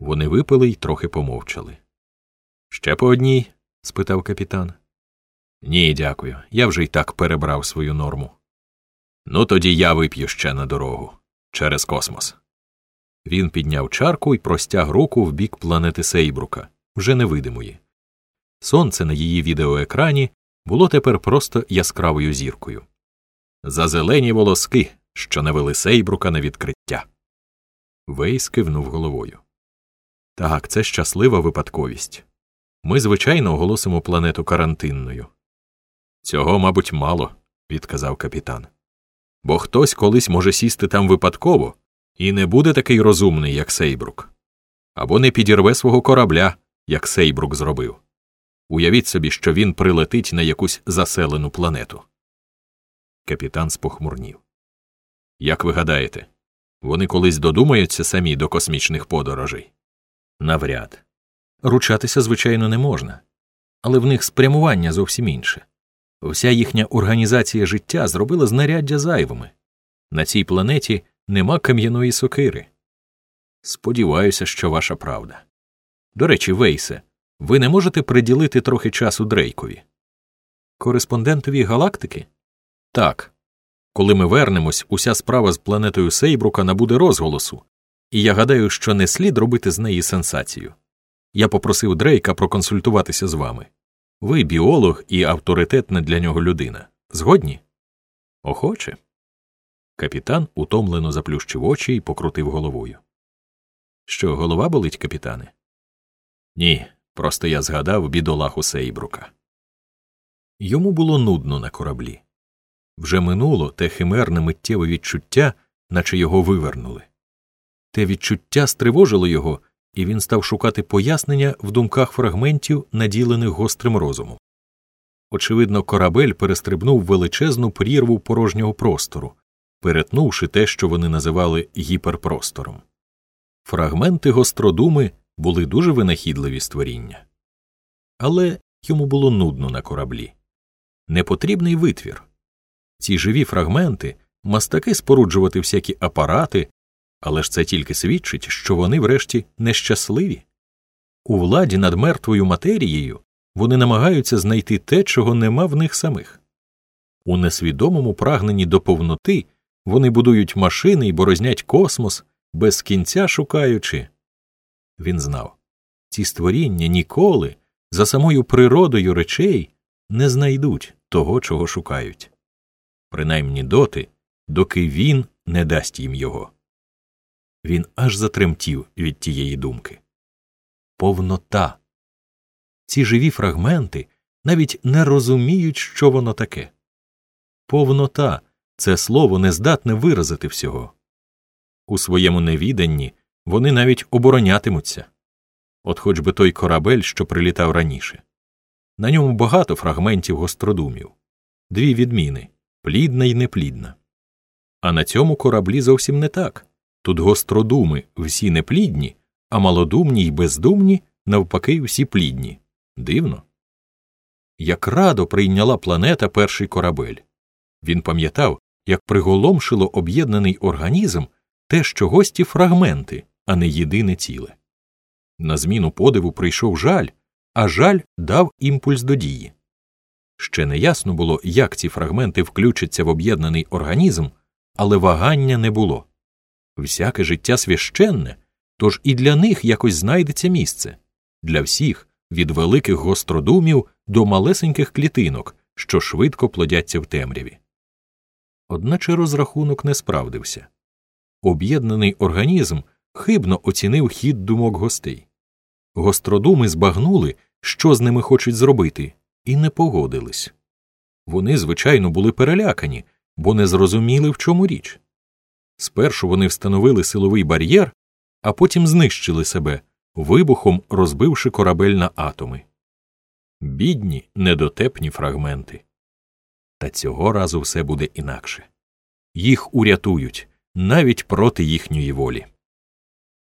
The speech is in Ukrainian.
Вони випили й трохи помовчали. Ще по одній? спитав капітан. Ні, дякую. Я вже й так перебрав свою норму. Ну, тоді я вип'ю ще на дорогу через космос. Він підняв чарку і простяг руку в бік планети Сейбрука, вже невидимої. Сонце на її відеоекрані було тепер просто яскравою зіркою. За зелені волоски, що навели Сейбрука на відкриття. Вейс кивнув головою. Так, це щаслива випадковість. Ми, звичайно, оголосимо планету карантинною. Цього, мабуть, мало, відказав капітан. Бо хтось колись може сісти там випадково і не буде такий розумний, як Сейбрук, або не підірве свого корабля, як Сейбрук зробив. Уявіть собі, що він прилетить на якусь заселену планету. Капітан спохмурнів. Як ви гадаєте, вони колись додумаються самі до космічних подорожей? Навряд. Ручатися, звичайно, не можна, але в них спрямування зовсім інше. Вся їхня організація життя зробила знаряддя зайвими. На цій планеті нема кам'яної сокири. Сподіваюся, що ваша правда. До речі, Вейсе, ви не можете приділити трохи часу Дрейкові? Кореспондентові галактики? Так. Коли ми вернемось, уся справа з планетою Сейбрука набуде розголосу, і я гадаю, що не слід робити з неї сенсацію. Я попросив Дрейка проконсультуватися з вами. Ви біолог і авторитетна для нього людина. Згодні? Охоче. Капітан утомлено заплющив очі і покрутив головою. Що, голова болить, капітане? Ні, просто я згадав бідолаху Сейбрука. Йому було нудно на кораблі. Вже минуло те химерне миттєве відчуття, наче його вивернули. Те відчуття стривожило його, і він став шукати пояснення в думках фрагментів, наділених гострим розумом. Очевидно, корабель перестрибнув величезну прірву порожнього простору, перетнувши те, що вони називали гіперпростором. Фрагменти гостродуми були дуже винахідливі створіння. Але йому було нудно на кораблі. Непотрібний витвір. Ці живі фрагменти мастаки споруджувати всякі апарати, але ж це тільки свідчить, що вони врешті нещасливі. У владі над мертвою матерією вони намагаються знайти те, чого нема в них самих. У несвідомому прагненні до повноти вони будують машини і борознять космос, без кінця шукаючи. Він знав ці створіння ніколи, за самою природою речей, не знайдуть того, чого шукають. Принаймні доти, доки він не дасть їм його. Він аж затремтів від тієї думки. Повнота. Ці живі фрагменти навіть не розуміють, що воно таке. Повнота це слово не здатне виразити всього. У своєму невіданні вони навіть оборонятимуться. От хоч би той корабель, що прилітав раніше. На ньому багато фрагментів гостродумів, дві відміни плідна і неплідна. А на цьому кораблі зовсім не так. Тут гостродуми всі неплідні, а малодумні й бездумні, навпаки, всі плідні. Дивно. Як радо прийняла планета перший корабель. Він пам'ятав, як приголомшило об'єднаний організм те, що гості фрагменти, а не єдине ціле. На зміну подиву прийшов жаль, а жаль дав імпульс до дії. Ще не ясно було, як ці фрагменти включаться в об'єднаний організм, але вагання не було. Всяке життя священне, тож і для них якось знайдеться місце для всіх, від великих гостродумів до малесеньких клітинок, що швидко плодяться в темряві. Одначе розрахунок не справдився. Об'єднаний організм хибно оцінив хід думок гостей. Гостродуми збагнули, що з ними хочуть зробити, і не погодились. Вони, звичайно, були перелякані, бо не зрозуміли, в чому річ. Спершу вони встановили силовий бар'єр, а потім знищили себе, вибухом розбивши корабель на атоми. Бідні, недотепні фрагменти. Та цього разу все буде інакше. Їх урятують навіть проти їхньої волі.